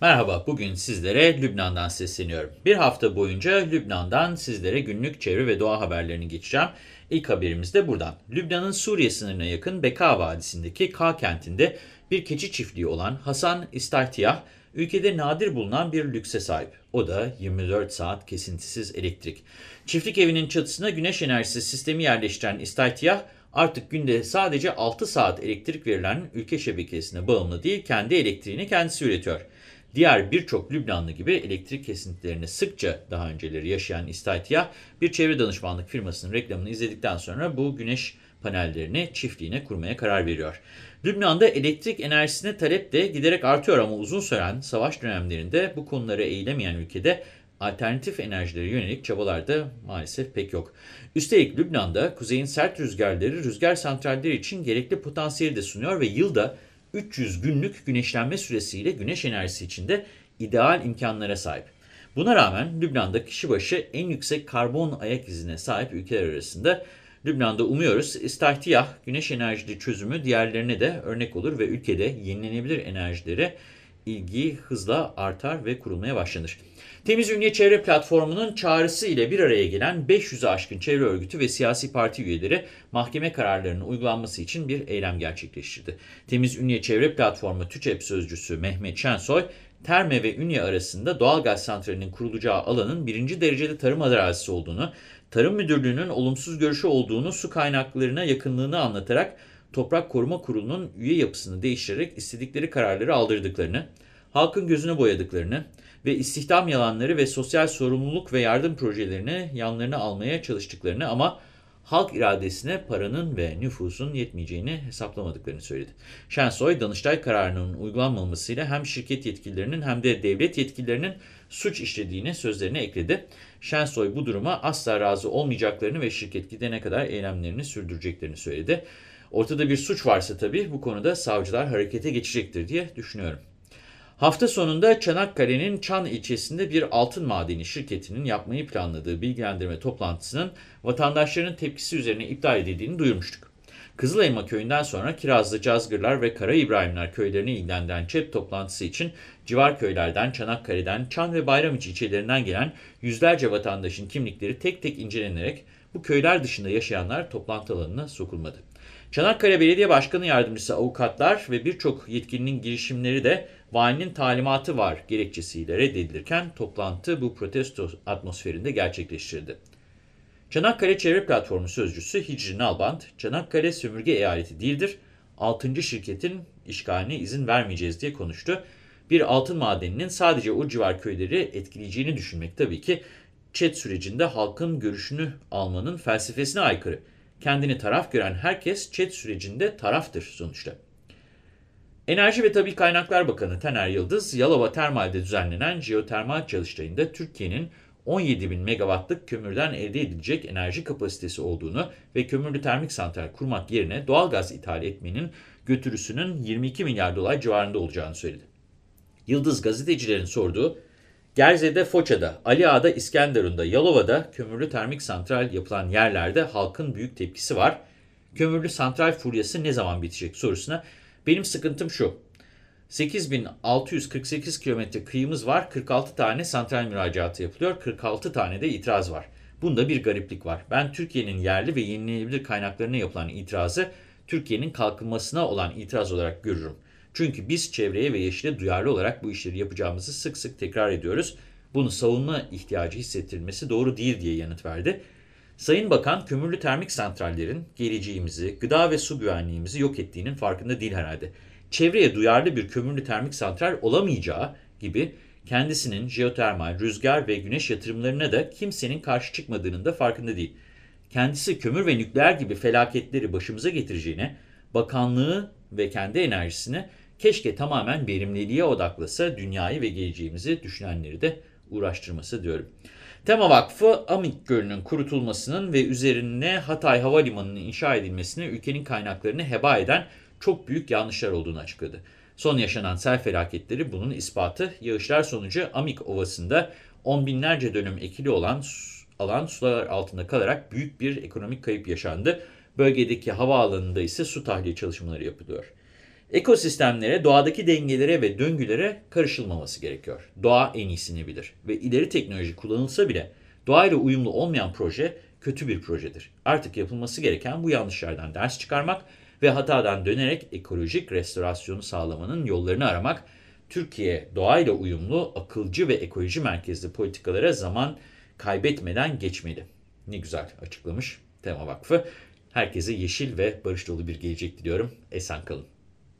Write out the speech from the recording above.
Merhaba, bugün sizlere Lübnan'dan sesleniyorum. Bir hafta boyunca Lübnan'dan sizlere günlük çevre ve doğa haberlerini geçeceğim. İlk haberimiz de buradan. Lübnan'ın Suriye sınırına yakın Beka Vadisi'ndeki K kentinde bir keçi çiftliği olan Hasan İstartiyah, ülkede nadir bulunan bir lükse sahip. O da 24 saat kesintisiz elektrik. Çiftlik evinin çatısına güneş enerjisi sistemi yerleştiren İstartiyah, artık günde sadece 6 saat elektrik verilen ülke şebekesine bağımlı değil, kendi elektriğini kendisi üretiyor. Diğer birçok Lübnanlı gibi elektrik kesintilerini sıkça daha önceleri yaşayan İstaytiyah, bir çevre danışmanlık firmasının reklamını izledikten sonra bu güneş panellerini çiftliğine kurmaya karar veriyor. Lübnan'da elektrik enerjisine talep de giderek artıyor ama uzun süren savaş dönemlerinde bu konuları eğilemeyen ülkede alternatif enerjilere yönelik çabalar da maalesef pek yok. Üstelik Lübnan'da kuzeyin sert rüzgarları rüzgar santralleri için gerekli potansiyeli de sunuyor ve yılda 300 günlük güneşlenme süresiyle güneş enerjisi için de ideal imkanlara sahip. Buna rağmen Lübnan'da kişi başı en yüksek karbon ayak izine sahip ülkeler arasında Lübnan'da umuyoruz İstahtiyah güneş enerjili çözümü diğerlerine de örnek olur ve ülkede yenilenebilir enerjilere ilgi hızla artar ve kurulmaya başlanır. Temiz Ünye Çevre Platformu'nun çağrısı ile bir araya gelen 500'ü aşkın çevre örgütü ve siyasi parti üyeleri mahkeme kararlarının uygulanması için bir eylem gerçekleştirdi. Temiz Ünye Çevre Platformu TÜÇEP sözcüsü Mehmet Şensoy, Terme ve Ünye arasında doğal gaz santralinin kurulacağı alanın birinci derecede tarım arazisi olduğunu, Tarım Müdürlüğü'nün olumsuz görüşü olduğunu, su kaynaklarına yakınlığını anlatarak Toprak Koruma Kurulu'nun üye yapısını değiştirerek istedikleri kararları aldırdıklarını, halkın gözünü boyadıklarını ve istihdam yalanları ve sosyal sorumluluk ve yardım projelerini yanlarına almaya çalıştıklarını ama halk iradesine paranın ve nüfusun yetmeyeceğini hesaplamadıklarını söyledi. Şensoy, Danıştay kararının uygulanmamasıyla hem şirket yetkililerinin hem de devlet yetkililerinin suç işlediğini sözlerine ekledi. Şensoy bu duruma asla razı olmayacaklarını ve şirket gidene kadar eylemlerini sürdüreceklerini söyledi. Ortada bir suç varsa tabii bu konuda savcılar harekete geçecektir diye düşünüyorum. Hafta sonunda Çanakkale'nin Çan ilçesinde bir altın madeni şirketinin yapmayı planladığı bilgilendirme toplantısının vatandaşların tepkisi üzerine iptal edildiğini duyurmuştuk. Kızılayma köyünden sonra Kirazlı, Cazgırlar ve Kara İbrahimler köylerini ilgilendiren ÇEP toplantısı için civar köylerden, Çanakkale'den, Çan ve Bayramiçi ilçelerinden gelen yüzlerce vatandaşın kimlikleri tek tek incelenerek bu köyler dışında yaşayanlar toplantı alanına sokulmadı. Çanakkale Belediye Başkanı Yardımcısı avukatlar ve birçok yetkilinin girişimleri de valinin talimatı var gerekçesiyle reddedilirken toplantı bu protesto atmosferinde gerçekleştirildi. Çanakkale Çevre Platformu Sözcüsü Hicri Nalbant, Çanakkale sömürge eyaleti değildir, 6. şirketin işgaline izin vermeyeceğiz diye konuştu. Bir altın madeninin sadece o civar köyleri etkileyeceğini düşünmek tabii ki ÇED sürecinde halkın görüşünü almanın felsefesine aykırı. Kendini taraf gören herkes ÇED sürecinde taraftır sonuçta. Enerji ve Tabi Kaynaklar Bakanı Taner Yıldız, Yalova Termal'de düzenlenen jeotermal çalıştayında Türkiye'nin 17 bin megawattlık kömürden elde edilecek enerji kapasitesi olduğunu ve kömürlü termik santral kurmak yerine doğal gaz ithal etmenin götürüsünün 22 milyar dolar civarında olacağını söyledi. Yıldız gazetecilerin sorduğu, Gerze'de, Foça'da, Ali Ağa'da, İskenderun'da, Yalova'da kömürlü termik santral yapılan yerlerde halkın büyük tepkisi var. Kömürlü santral furyası ne zaman bitecek sorusuna benim sıkıntım şu. 8648 kilometre kıyımız var. 46 tane santral müracaatı yapılıyor. 46 tane de itiraz var. Bunda bir gariplik var. Ben Türkiye'nin yerli ve yenilenebilir kaynaklarına yapılan itirazı Türkiye'nin kalkınmasına olan itiraz olarak görürüm. Çünkü biz çevreye ve yeşile duyarlı olarak bu işleri yapacağımızı sık sık tekrar ediyoruz. Bunu savunma ihtiyacı hissettirilmesi doğru değil diye yanıt verdi. Sayın Bakan, kömürlü termik santrallerin geleceğimizi, gıda ve su güvenliğimizi yok ettiğinin farkında değil herhalde. Çevreye duyarlı bir kömürlü termik santral olamayacağı gibi kendisinin jeotermal, rüzgar ve güneş yatırımlarına da kimsenin karşı çıkmadığının da farkında değil. Kendisi kömür ve nükleer gibi felaketleri başımıza getireceğine, bakanlığı ve kendi enerjisini keşke tamamen verimliliğe odaklasa dünyayı ve geleceğimizi düşünenleri de uğraştırması diyorum. Tema Vakfı, Amik Gölü'nün kurutulmasının ve üzerine Hatay Havalimanı'nın inşa edilmesine ülkenin kaynaklarını heba eden çok büyük yanlışlar olduğunu açıkladı. Son yaşanan sel felaketleri bunun ispatı. Yağışlar sonucu Amik Ovası'nda on binlerce dönüm ekili olan alan sular altında kalarak büyük bir ekonomik kayıp yaşandı. Bölgedeki havaalanında ise su tahliye çalışmaları yapılıyor. Ekosistemlere, doğadaki dengelere ve döngülere karışılmaması gerekiyor. Doğa en iyisini bilir ve ileri teknoloji kullanılsa bile doğayla uyumlu olmayan proje kötü bir projedir. Artık yapılması gereken bu yanlışlardan ders çıkarmak ve hatadan dönerek ekolojik restorasyonu sağlamanın yollarını aramak. Türkiye doğayla uyumlu, akılcı ve ekoloji merkezli politikalara zaman kaybetmeden geçmeli. Ne güzel açıklamış Tema Vakfı. Herkese yeşil ve barış dolu bir gelecek diliyorum. Esen kalın.